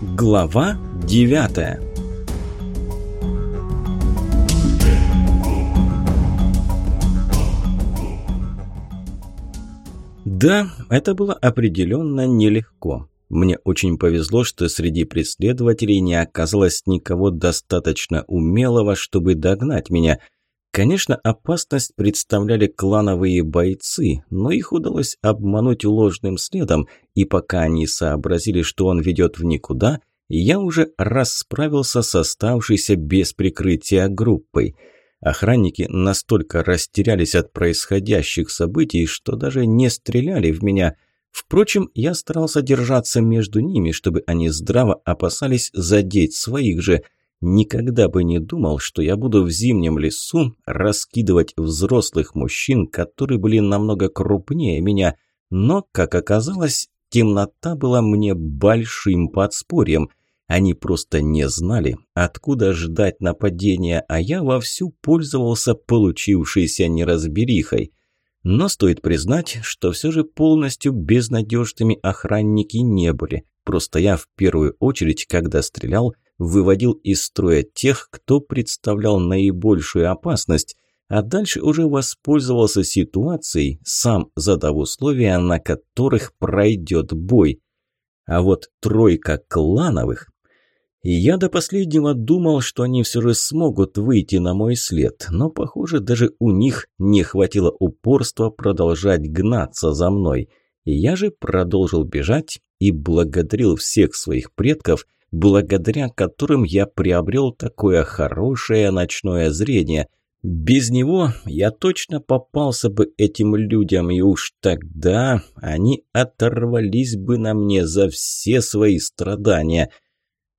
Глава девятая Да, это было определенно нелегко. Мне очень повезло, что среди преследователей не оказалось никого достаточно умелого, чтобы догнать меня. Конечно, опасность представляли клановые бойцы, но их удалось обмануть ложным следом, и пока они сообразили, что он ведет в никуда, я уже расправился с оставшейся без прикрытия группой – Охранники настолько растерялись от происходящих событий, что даже не стреляли в меня. Впрочем, я старался держаться между ними, чтобы они здраво опасались задеть своих же. Никогда бы не думал, что я буду в зимнем лесу раскидывать взрослых мужчин, которые были намного крупнее меня. Но, как оказалось, темнота была мне большим подспорьем. Они просто не знали, откуда ждать нападения, а я вовсю пользовался получившейся неразберихой. Но стоит признать, что все же полностью безнадежными охранники не были. Просто я в первую очередь, когда стрелял, выводил из строя тех, кто представлял наибольшую опасность, а дальше уже воспользовался ситуацией, сам задав условия, на которых пройдет бой. А вот тройка клановых я до последнего думал, что они все же смогут выйти на мой след, но, похоже, даже у них не хватило упорства продолжать гнаться за мной. И я же продолжил бежать и благодарил всех своих предков, благодаря которым я приобрел такое хорошее ночное зрение. Без него я точно попался бы этим людям, и уж тогда они оторвались бы на мне за все свои страдания –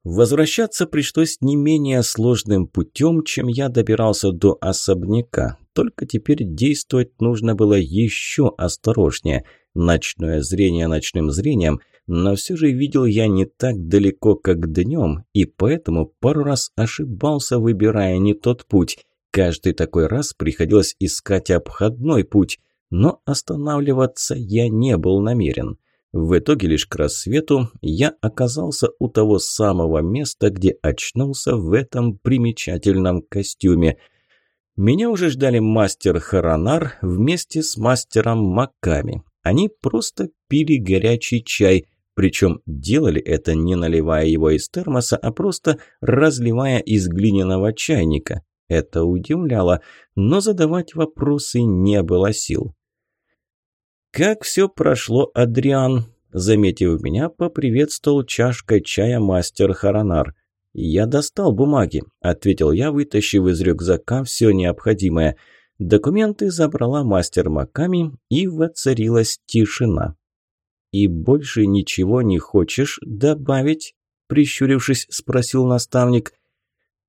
Возвращаться пришлось не менее сложным путем, чем я добирался до особняка. Только теперь действовать нужно было еще осторожнее. Ночное зрение ночным зрением, но все же видел я не так далеко, как днем, и поэтому пару раз ошибался, выбирая не тот путь. Каждый такой раз приходилось искать обходной путь, но останавливаться я не был намерен. В итоге лишь к рассвету я оказался у того самого места, где очнулся в этом примечательном костюме. Меня уже ждали мастер Харанар вместе с мастером Маками. Они просто пили горячий чай, причем делали это не наливая его из термоса, а просто разливая из глиняного чайника. Это удивляло, но задавать вопросы не было сил. «Как все прошло, Адриан?» Заметив меня, поприветствовал чашкой чая мастер Харанар. «Я достал бумаги», – ответил я, вытащив из рюкзака все необходимое. Документы забрала мастер Маками, и воцарилась тишина. «И больше ничего не хочешь добавить?» – прищурившись, спросил наставник.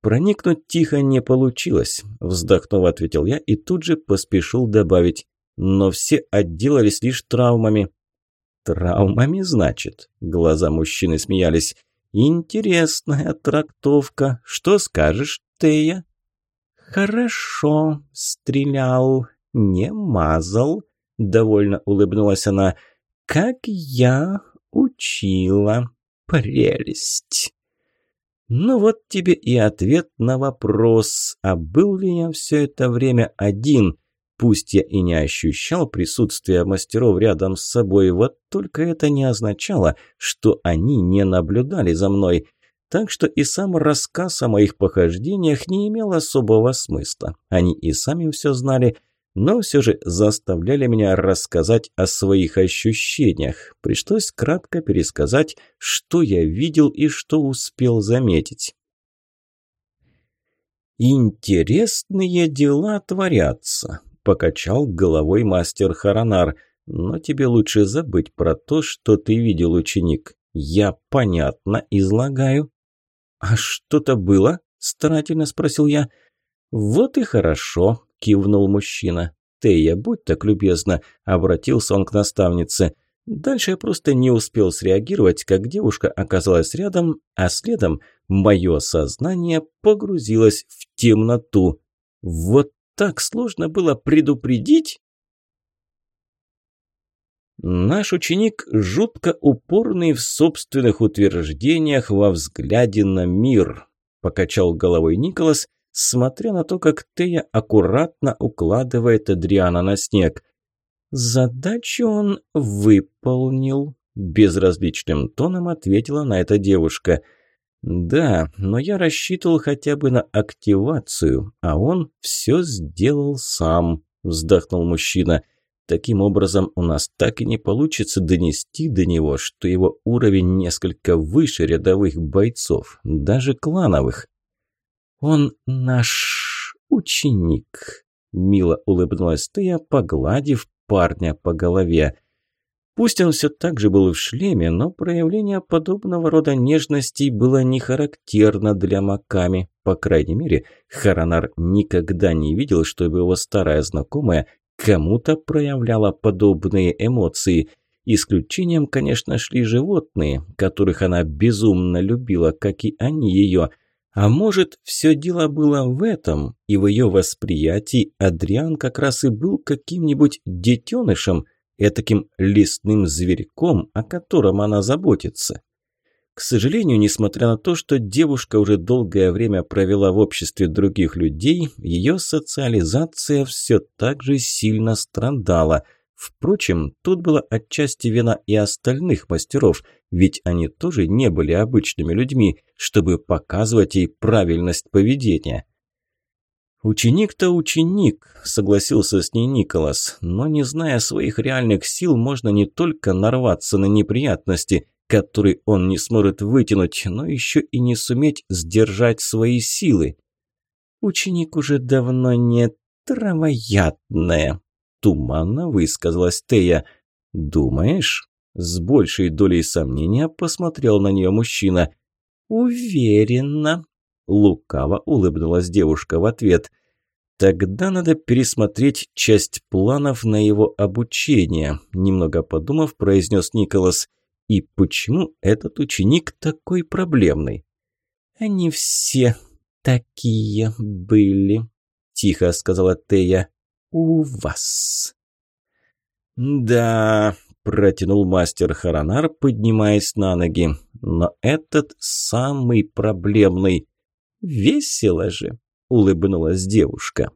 «Проникнуть тихо не получилось», – вздохнув, ответил я и тут же поспешил добавить но все отделались лишь травмами. «Травмами, значит?» – глаза мужчины смеялись. «Интересная трактовка. Что скажешь, Тея?» «Хорошо, стрелял, не мазал», – довольно улыбнулась она. «Как я учила. Прелесть!» Ну вот тебе и ответ на вопрос, а был ли я все это время один – Пусть я и не ощущал присутствия мастеров рядом с собой, вот только это не означало, что они не наблюдали за мной. Так что и сам рассказ о моих похождениях не имел особого смысла. Они и сами все знали, но все же заставляли меня рассказать о своих ощущениях. Пришлось кратко пересказать, что я видел и что успел заметить. Интересные дела творятся покачал головой мастер Харанар. «Но тебе лучше забыть про то, что ты видел, ученик. Я понятно излагаю». «А что-то было?» – старательно спросил я. «Вот и хорошо», – кивнул мужчина. «Тея, будь так любезна», – обратился он к наставнице. Дальше я просто не успел среагировать, как девушка оказалась рядом, а следом мое сознание погрузилось в темноту. Вот так сложно было предупредить? Наш ученик жутко упорный в собственных утверждениях во взгляде на мир, покачал головой Николас, смотря на то, как Тея аккуратно укладывает Адриана на снег. Задачу он выполнил, безразличным тоном ответила на это девушка. Да, но я рассчитывал хотя бы на активацию, а он все сделал сам, вздохнул мужчина. Таким образом, у нас так и не получится донести до него, что его уровень несколько выше рядовых бойцов, даже клановых. «Он наш ученик», – мило улыбнулась Тея, погладив парня по голове. Пусть он все так же был в шлеме, но проявление подобного рода нежностей было не характерно для Маками. По крайней мере, Харанар никогда не видел, чтобы его старая знакомая кому-то проявляла подобные эмоции. Исключением, конечно, шли животные, которых она безумно любила, как и они ее. А может, все дело было в этом, и в ее восприятии Адриан как раз и был каким-нибудь детенышем, этаким лесным зверьком, о котором она заботится. К сожалению, несмотря на то, что девушка уже долгое время провела в обществе других людей, ее социализация все так же сильно страдала. Впрочем, тут была отчасти вина и остальных мастеров, ведь они тоже не были обычными людьми, чтобы показывать ей правильность поведения. «Ученик-то ученик», – согласился с ней Николас, «но не зная своих реальных сил, можно не только нарваться на неприятности – который он не сможет вытянуть, но еще и не суметь сдержать свои силы. «Ученик уже давно не травоядная», – туманно высказалась Тея. «Думаешь?» – с большей долей сомнения посмотрел на нее мужчина. «Уверенно», – лукаво улыбнулась девушка в ответ. «Тогда надо пересмотреть часть планов на его обучение», – немного подумав, произнес Николас. И почему этот ученик такой проблемный? Они все такие были, тихо сказала Тея. У вас. Да, протянул мастер Харанар, поднимаясь на ноги. Но этот самый проблемный. Весело же, улыбнулась девушка.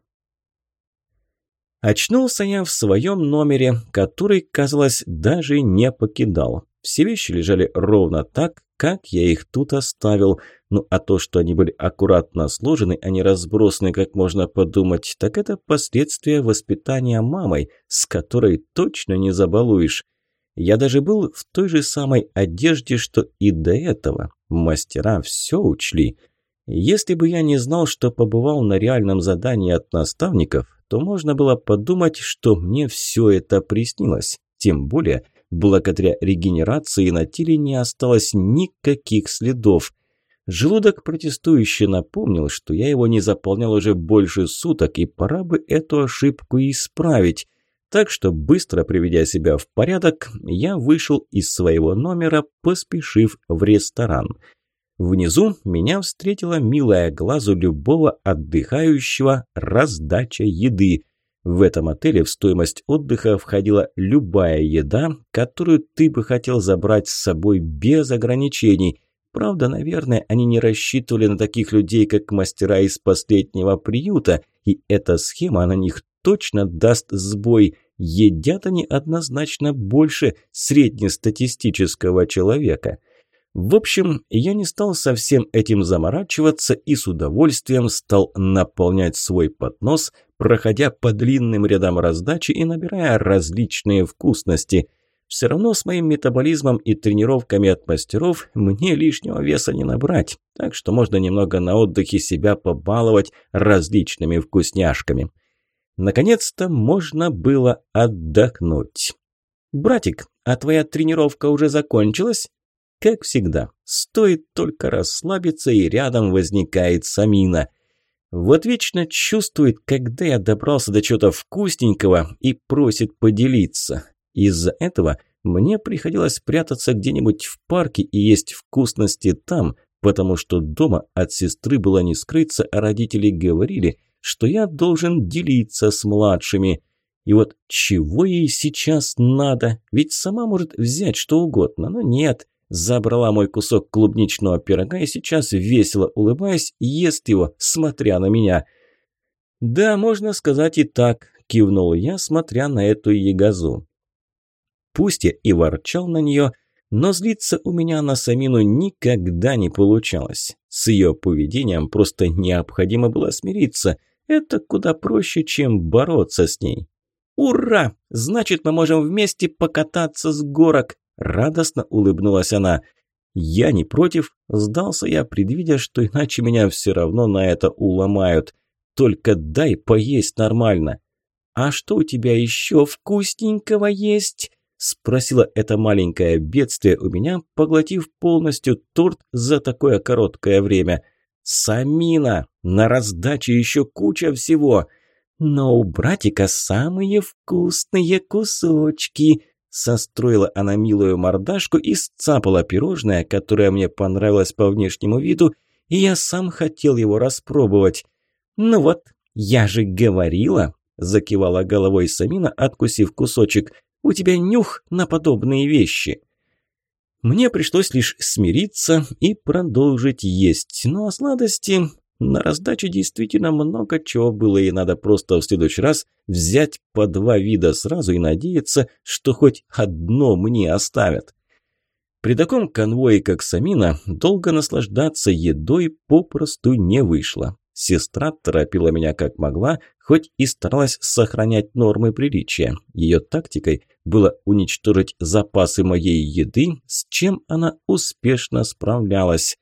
Очнулся я в своем номере, который, казалось, даже не покидал. Все вещи лежали ровно так, как я их тут оставил. Ну а то, что они были аккуратно сложены, а не разбросаны, как можно подумать, так это последствия воспитания мамой, с которой точно не забалуешь. Я даже был в той же самой одежде, что и до этого. Мастера все учли. Если бы я не знал, что побывал на реальном задании от наставников, то можно было подумать, что мне все это приснилось. Тем более – Благодаря регенерации на теле не осталось никаких следов. Желудок протестующе напомнил, что я его не заполнял уже больше суток, и пора бы эту ошибку исправить. Так что, быстро приведя себя в порядок, я вышел из своего номера, поспешив в ресторан. Внизу меня встретила милая глазу любого отдыхающего раздача еды – в этом отеле в стоимость отдыха входила любая еда, которую ты бы хотел забрать с собой без ограничений. Правда, наверное, они не рассчитывали на таких людей, как мастера из последнего приюта, и эта схема на них точно даст сбой. Едят они однозначно больше среднестатистического человека. В общем, я не стал совсем этим заморачиваться и с удовольствием стал наполнять свой поднос – проходя по длинным рядам раздачи и набирая различные вкусности. Все равно с моим метаболизмом и тренировками от мастеров мне лишнего веса не набрать, так что можно немного на отдыхе себя побаловать различными вкусняшками. Наконец-то можно было отдохнуть. «Братик, а твоя тренировка уже закончилась?» Как всегда, стоит только расслабиться, и рядом возникает Самина – вот вечно чувствует, когда я добрался до чего-то вкусненького и просит поделиться. Из-за этого мне приходилось прятаться где-нибудь в парке и есть вкусности там, потому что дома от сестры было не скрыться, а родители говорили, что я должен делиться с младшими. И вот чего ей сейчас надо? Ведь сама может взять что угодно, но нет. Забрала мой кусок клубничного пирога и сейчас, весело улыбаясь, ест его, смотря на меня. «Да, можно сказать и так», – кивнул я, смотря на эту ягозу. Пусть я и ворчал на нее, но злиться у меня на Самину никогда не получалось. С ее поведением просто необходимо было смириться. Это куда проще, чем бороться с ней. «Ура! Значит, мы можем вместе покататься с горок!» Радостно улыбнулась она. «Я не против», – сдался я, предвидя, что иначе меня все равно на это уломают. «Только дай поесть нормально». «А что у тебя еще вкусненького есть?» – спросила это маленькое бедствие у меня, поглотив полностью торт за такое короткое время. «Самина! На раздаче еще куча всего!» «Но у братика самые вкусные кусочки!» Состроила она милую мордашку и сцапала пирожное, которое мне понравилось по внешнему виду, и я сам хотел его распробовать. «Ну вот, я же говорила!» – закивала головой Самина, откусив кусочек. «У тебя нюх на подобные вещи!» Мне пришлось лишь смириться и продолжить есть, но сладости на раздаче действительно много чего было, и надо просто в следующий раз взять по два вида сразу и надеяться, что хоть одно мне оставят. При таком конвое, как Самина, долго наслаждаться едой попросту не вышло. Сестра торопила меня как могла, хоть и старалась сохранять нормы приличия. Ее тактикой было уничтожить запасы моей еды, с чем она успешно справлялась.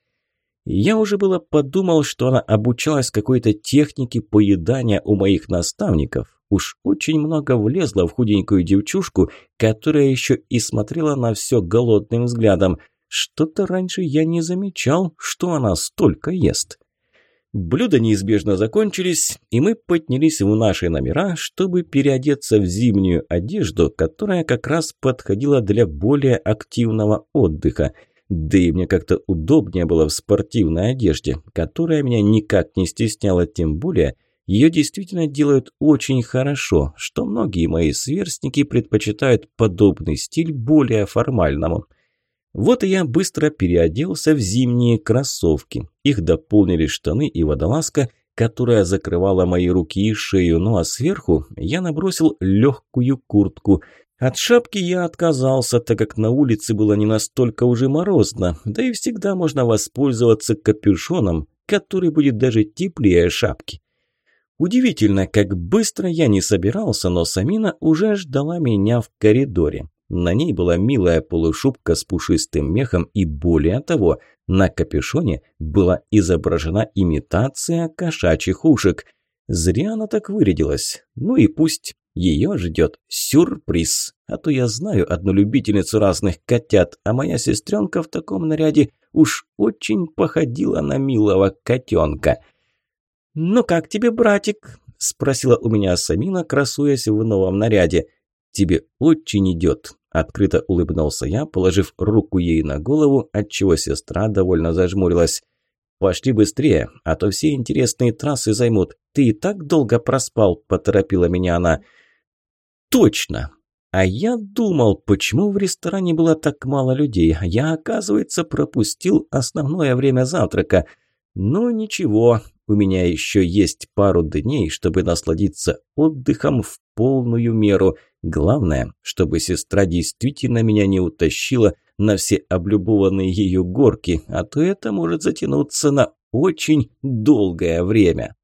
Я уже было подумал, что она обучалась какой-то технике поедания у моих наставников. Уж очень много влезла в худенькую девчушку, которая еще и смотрела на все голодным взглядом. Что-то раньше я не замечал, что она столько ест. Блюда неизбежно закончились, и мы поднялись в наши номера, чтобы переодеться в зимнюю одежду, которая как раз подходила для более активного отдыха – да и мне как-то удобнее было в спортивной одежде, которая меня никак не стесняла, тем более ее действительно делают очень хорошо, что многие мои сверстники предпочитают подобный стиль более формальному. Вот и я быстро переоделся в зимние кроссовки. Их дополнили штаны и водолазка, которая закрывала мои руки и шею, ну а сверху я набросил легкую куртку – от шапки я отказался, так как на улице было не настолько уже морозно, да и всегда можно воспользоваться капюшоном, который будет даже теплее шапки. Удивительно, как быстро я не собирался, но Самина уже ждала меня в коридоре. На ней была милая полушубка с пушистым мехом и более того, на капюшоне была изображена имитация кошачьих ушек. Зря она так вырядилась. Ну и пусть. Ее ждет сюрприз. А то я знаю одну любительницу разных котят, а моя сестренка в таком наряде уж очень походила на милого котенка. «Ну как тебе, братик?» – спросила у меня Самина, красуясь в новом наряде. «Тебе очень идет», – открыто улыбнулся я, положив руку ей на голову, отчего сестра довольно зажмурилась. «Пошли быстрее, а то все интересные трассы займут. Ты и так долго проспал», – поторопила меня она. Точно. А я думал, почему в ресторане было так мало людей. Я, оказывается, пропустил основное время завтрака. Но ничего, у меня еще есть пару дней, чтобы насладиться отдыхом в полную меру. Главное, чтобы сестра действительно меня не утащила на все облюбованные ее горки, а то это может затянуться на очень долгое время.